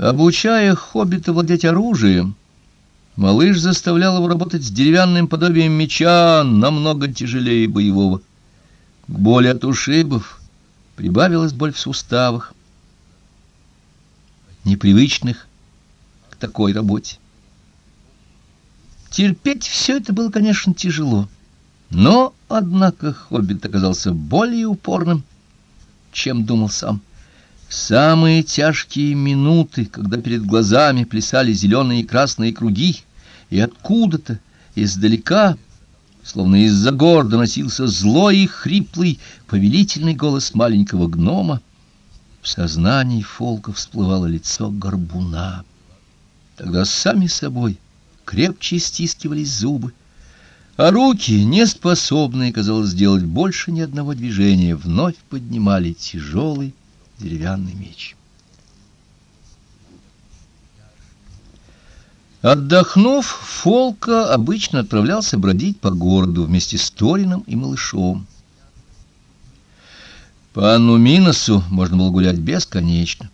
Обучая хоббита владеть оружием, малыш заставлял его работать с деревянным подобием меча, намного тяжелее боевого. К боли от ушибов прибавилась боль в суставах, непривычных к такой работе. Терпеть все это было, конечно, тяжело, но, однако, хоббит оказался более упорным, чем думал сам. Самые тяжкие минуты, когда перед глазами плясали зеленые и красные круги, и откуда-то, издалека, словно из-за гор доносился злой и хриплый, повелительный голос маленького гнома, в сознании Фолка всплывало лицо горбуна. Тогда сами собой крепче стискивались зубы, а руки, неспособные, казалось, сделать больше ни одного движения, вновь поднимали тяжелый, деревянный меч. Отдохнув, Фолка обычно отправлялся бродить по городу вместе с Торином и малышом. По Анну Миносу можно было гулять бесконечно.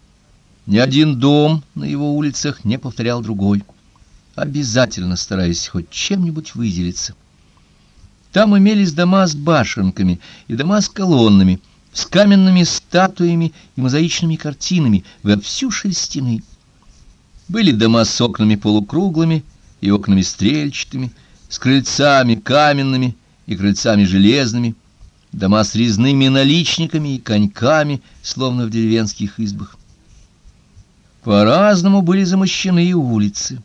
Ни один дом на его улицах не повторял другой, обязательно стараясь хоть чем-нибудь выделиться. Там имелись дома с башенками и дома с колоннами — с каменными статуями и мозаичными картинами во всю шесть стены. Были дома с окнами полукруглыми и окнами стрельчатыми, с крыльцами каменными и крыльцами железными, дома с резными наличниками и коньками, словно в деревенских избах. По-разному были замощены и улицы.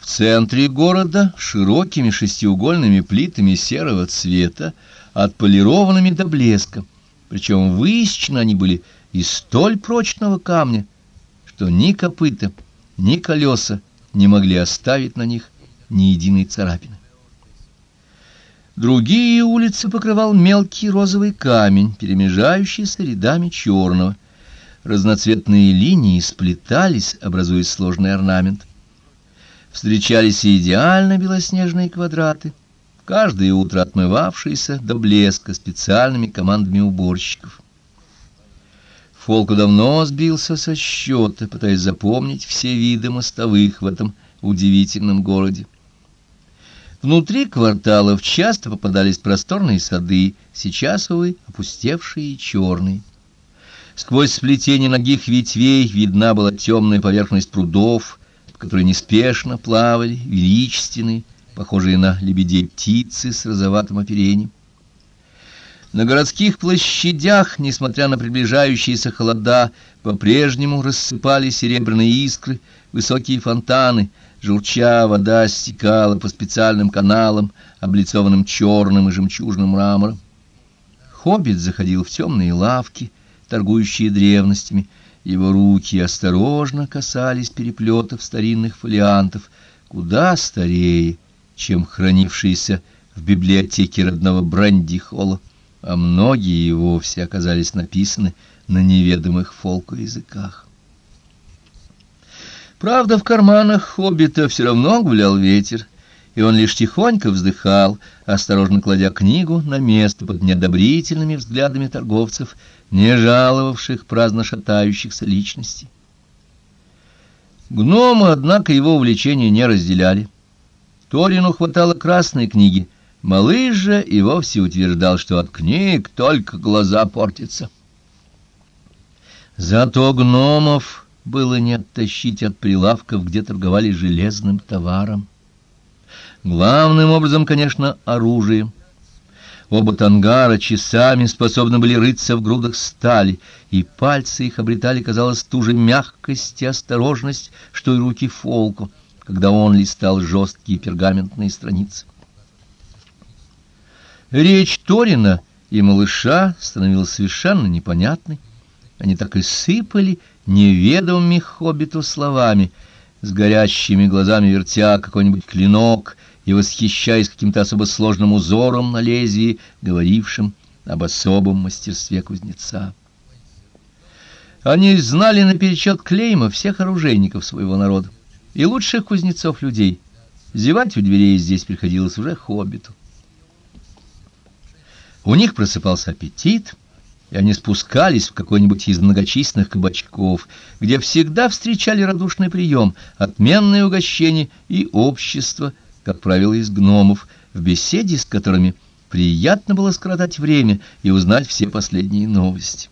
В центре города широкими шестиугольными плитами серого цвета, отполированными до блеска, причем высечены они были из столь прочного камня, что ни копыта, ни колеса не могли оставить на них ни единой царапины. Другие улицы покрывал мелкий розовый камень, перемежающийся рядами черного. Разноцветные линии сплетались, образуя сложный орнамент. Встречались и идеально белоснежные квадраты — каждое утро отмывавшийся до блеска специальными командами уборщиков. Фолку давно сбился со счета, пытаясь запомнить все виды мостовых в этом удивительном городе. Внутри кварталов часто попадались просторные сады, сейчас, увы, опустевшие и черные. Сквозь сплетение ногих ветвей видна была темная поверхность прудов, в которой неспешно плавали величественные, похожие на лебедей птицы с розоватым оперением. На городских площадях, несмотря на приближающиеся холода, по-прежнему рассыпали серебряные искры, высокие фонтаны, журча вода стекала по специальным каналам, облицованным черным и жемчужным мрамором. Хоббит заходил в темные лавки, торгующие древностями. Его руки осторожно касались переплетов старинных фолиантов, куда старее, чем хранившиеся в библиотеке родного Брандихола, а многие и вовсе оказались написаны на неведомых фолку языках. Правда, в карманах хоббита все равно гулял ветер, и он лишь тихонько вздыхал, осторожно кладя книгу на место под неодобрительными взглядами торговцев, не жаловавших праздно шатающихся личностей. Гномы, однако, его увлечения не разделяли. Торину хватало красной книги. Малыш же и вовсе утверждал, что от книг только глаза портятся. Зато гномов было не оттащить от прилавков, где торговали железным товаром. Главным образом, конечно, оружием. Оба тангара часами способны были рыться в грудах стали, и пальцы их обретали, казалось, ту же мягкость и осторожность, что и руки Фолку когда он листал жесткие пергаментные страницы. Речь Торина и малыша становилась совершенно непонятной. Они так и сыпали неведомыми хоббиту словами, с горящими глазами вертя какой-нибудь клинок и восхищаясь каким-то особо сложным узором на лезвии, говорившим об особом мастерстве кузнеца. Они знали наперечет клейма всех оружейников своего народа и лучших кузнецов людей. Зевать у дверей здесь приходилось уже хоббиту. У них просыпался аппетит, и они спускались в какой-нибудь из многочисленных кабачков, где всегда встречали радушный прием, отменное угощение и общество, как правило, из гномов, в беседе с которыми приятно было скоротать время и узнать все последние новости.